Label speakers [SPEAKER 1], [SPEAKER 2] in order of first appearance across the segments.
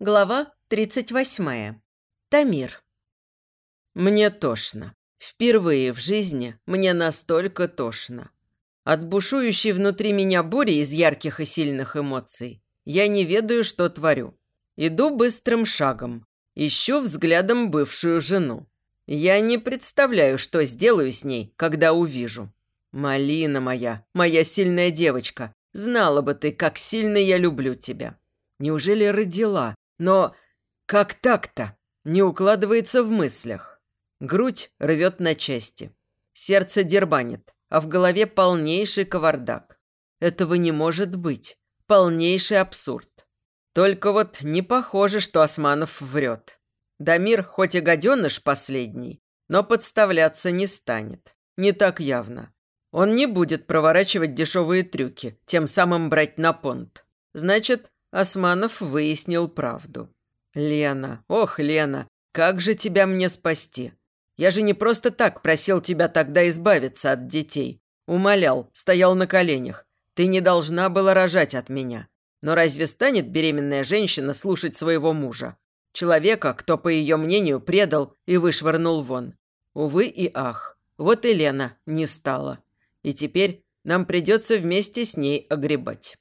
[SPEAKER 1] Глава 38. Тамир. Мне тошно. Впервые в жизни мне настолько тошно. От бушующей внутри меня бури из ярких и сильных эмоций я не ведаю, что творю. Иду быстрым шагом. Ищу взглядом бывшую жену. Я не представляю, что сделаю с ней, когда увижу. Малина моя, моя сильная девочка, знала бы ты, как сильно я люблю тебя. Неужели родила? Но как так-то? Не укладывается в мыслях. Грудь рвет на части. Сердце дербанит, а в голове полнейший кавардак. Этого не может быть. Полнейший абсурд. Только вот не похоже, что Османов врет. Дамир хоть и гаденыш последний, но подставляться не станет. Не так явно. Он не будет проворачивать дешевые трюки, тем самым брать на понт. Значит, Османов выяснил правду. «Лена, ох, Лена, как же тебя мне спасти? Я же не просто так просил тебя тогда избавиться от детей. Умолял, стоял на коленях. Ты не должна была рожать от меня. Но разве станет беременная женщина слушать своего мужа? Человека, кто, по ее мнению, предал и вышвырнул вон. Увы и ах, вот и Лена не стала. И теперь нам придется вместе с ней огребать.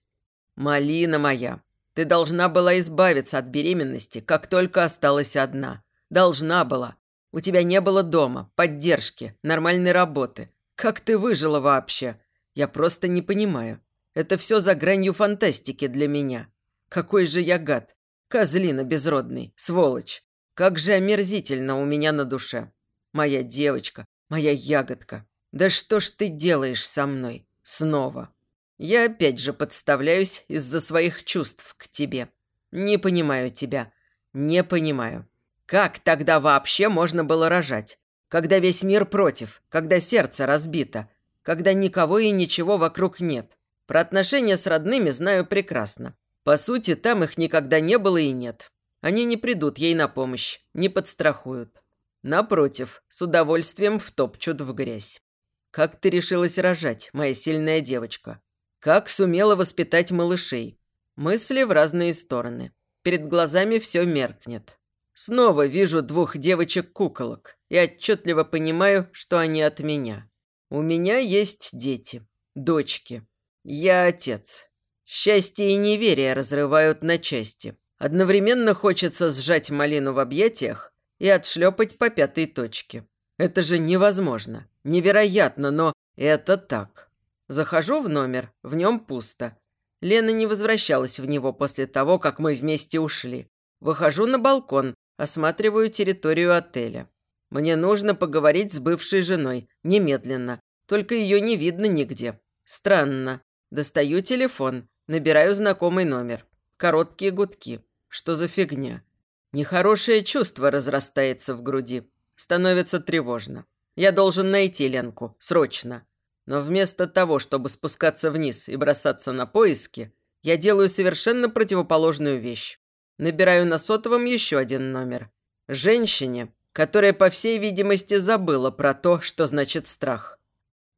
[SPEAKER 1] Малина моя, ты должна была избавиться от беременности, как только осталась одна. Должна была. У тебя не было дома, поддержки, нормальной работы. Как ты выжила вообще? Я просто не понимаю. Это все за гранью фантастики для меня. Какой же я гад. Козлина безродный, сволочь. Как же омерзительно у меня на душе. Моя девочка, моя ягодка. Да что ж ты делаешь со мной? Снова. Я опять же подставляюсь из-за своих чувств к тебе. Не понимаю тебя. Не понимаю. Как тогда вообще можно было рожать? Когда весь мир против, когда сердце разбито, когда никого и ничего вокруг нет. Про отношения с родными знаю прекрасно. По сути, там их никогда не было и нет. Они не придут ей на помощь, не подстрахуют. Напротив, с удовольствием втопчут в грязь. Как ты решилась рожать, моя сильная девочка? Как сумела воспитать малышей? Мысли в разные стороны. Перед глазами все меркнет. Снова вижу двух девочек-куколок и отчетливо понимаю, что они от меня. У меня есть дети, дочки. Я отец. Счастье и неверие разрывают на части. Одновременно хочется сжать малину в объятиях и отшлепать по пятой точке. Это же невозможно. Невероятно, но это так. Захожу в номер, в нем пусто. Лена не возвращалась в него после того, как мы вместе ушли. Выхожу на балкон, осматриваю территорию отеля. Мне нужно поговорить с бывшей женой, немедленно. Только ее не видно нигде. Странно. Достаю телефон, набираю знакомый номер. Короткие гудки. Что за фигня? Нехорошее чувство разрастается в груди. Становится тревожно. Я должен найти Ленку. Срочно. Но вместо того, чтобы спускаться вниз и бросаться на поиски, я делаю совершенно противоположную вещь. Набираю на сотовом еще один номер. Женщине, которая, по всей видимости, забыла про то, что значит страх.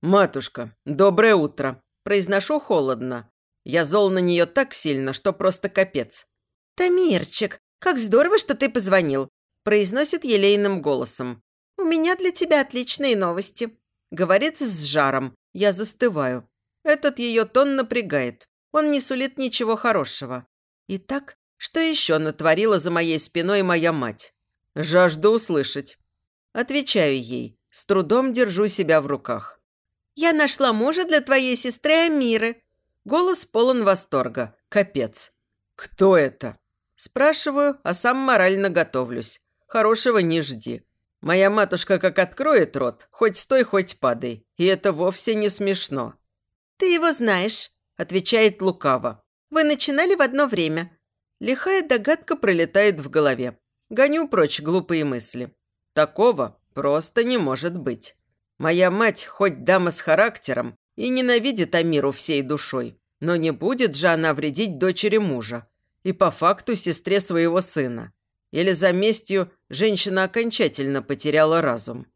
[SPEAKER 1] «Матушка, доброе утро!» Произношу холодно. Я зол на нее так сильно, что просто капец.
[SPEAKER 2] «Тамирчик, как здорово, что ты позвонил!» Произносит елейным голосом. «У меня для тебя отличные новости.
[SPEAKER 1] Говорит с жаром. Я застываю. Этот ее тон напрягает. Он не сулит ничего хорошего. Итак, что еще натворила за моей спиной моя мать? Жажду услышать. Отвечаю ей. С трудом держу себя в руках.
[SPEAKER 2] «Я нашла мужа для твоей сестры Амиры».
[SPEAKER 1] Голос полон восторга. Капец. «Кто это?» Спрашиваю, а сам морально готовлюсь. Хорошего не жди. Моя матушка как откроет рот, хоть стой, хоть падай. И это вовсе не смешно.
[SPEAKER 2] «Ты его знаешь», – отвечает лукаво. «Вы начинали в одно время».
[SPEAKER 1] Лихая догадка пролетает в голове. Гоню прочь глупые мысли. Такого просто не может быть. Моя мать хоть дама с характером и ненавидит Амиру всей душой, но не будет же она вредить дочери мужа и по факту сестре своего сына. Или за местью женщина окончательно потеряла разум.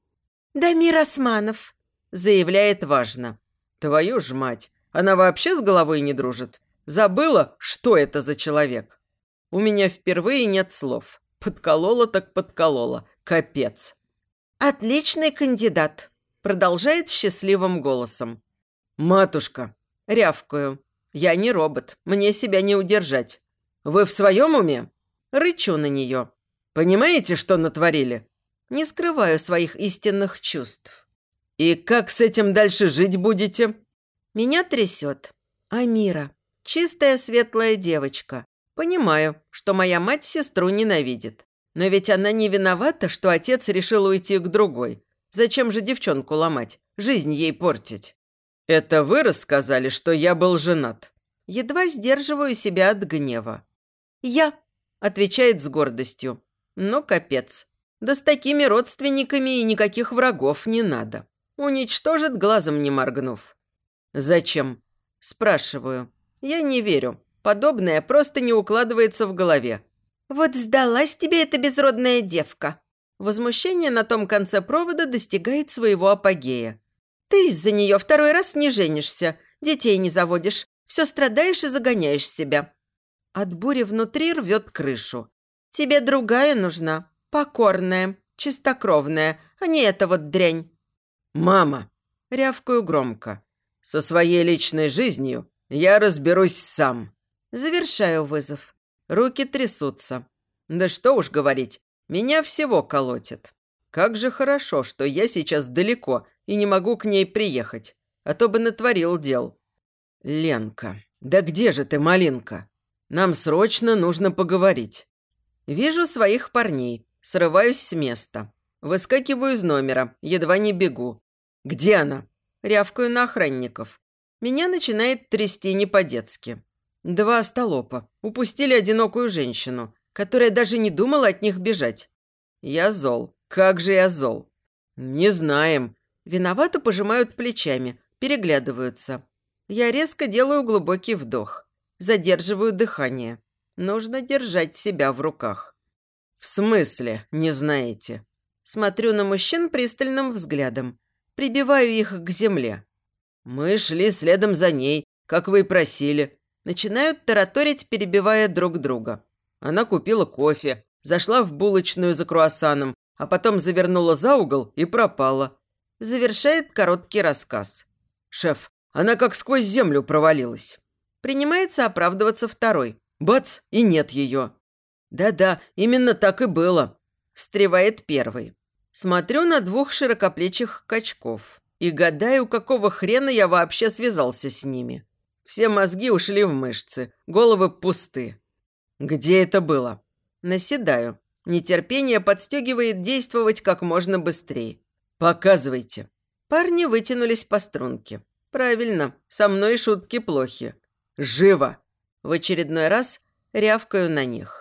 [SPEAKER 2] «Дамир Османов», – заявляет важно.
[SPEAKER 1] «Твою ж мать, она вообще с головой не дружит? Забыла, что это за человек?» У меня впервые нет слов. Подколола так подколола. Капец.
[SPEAKER 2] «Отличный кандидат», – продолжает счастливым голосом.
[SPEAKER 1] «Матушка», – рявкаю. «Я не робот, мне себя не удержать. Вы в своем уме?» Рычу на нее. «Понимаете, что натворили?» Не скрываю своих истинных чувств. «И как с этим дальше жить будете?»
[SPEAKER 2] Меня трясет. Амира. Чистая светлая девочка. Понимаю, что моя мать сестру ненавидит. Но ведь она не виновата, что отец решил уйти к другой. Зачем же девчонку ломать? Жизнь ей портить.
[SPEAKER 1] «Это вы рассказали, что я был женат?»
[SPEAKER 2] Едва сдерживаю себя от гнева. «Я», – отвечает с гордостью. «Ну, капец. Да с такими родственниками и никаких врагов не надо. Уничтожит, глазом не моргнув».
[SPEAKER 1] «Зачем?» – спрашиваю. «Я не верю. Подобное просто не укладывается в голове».
[SPEAKER 2] «Вот сдалась тебе эта безродная девка!» Возмущение на том конце провода достигает своего апогея. «Ты из-за нее второй раз не женишься, детей не заводишь, все страдаешь и загоняешь себя». От бури внутри рвет крышу. «Тебе другая нужна, покорная, чистокровная, а не эта вот дрянь».
[SPEAKER 1] «Мама!» – рявкаю громко. «Со своей личной жизнью я разберусь сам».
[SPEAKER 2] Завершаю вызов. Руки трясутся.
[SPEAKER 1] Да что уж говорить, меня всего колотит. Как же хорошо, что я сейчас далеко и не могу к ней приехать, а то бы натворил дел. Ленка, да где же ты, малинка? Нам срочно нужно поговорить. Вижу своих парней, срываюсь с места. Выскакиваю из номера, едва не бегу. Где она? Рявкаю на охранников. Меня начинает трясти не по-детски. Два столопа упустили одинокую женщину, которая даже не думала от них бежать. Я зол. Как же я зол. Не знаем. Виновато пожимают плечами, переглядываются. Я резко делаю глубокий вдох. Задерживаю дыхание. Нужно держать себя в руках. В смысле, не знаете? Смотрю на мужчин пристальным взглядом. Прибиваю их к земле. Мы шли следом за ней, как вы и просили. Начинают тараторить, перебивая друг друга. Она купила кофе, зашла в булочную за круассаном, а потом завернула за угол и пропала. Завершает короткий рассказ. «Шеф, она как сквозь землю провалилась». Принимается оправдываться второй. Бац, и нет ее. «Да-да, именно так и было», – встревает первый. Смотрю на двух широкоплечих качков и гадаю, какого хрена я вообще связался с ними. Все мозги ушли в мышцы, головы пусты. Где это было? Наседаю. Нетерпение подстегивает действовать как можно быстрее. Показывайте. Парни вытянулись по струнке. Правильно, со мной шутки плохи. Живо! В очередной раз рявкаю на них.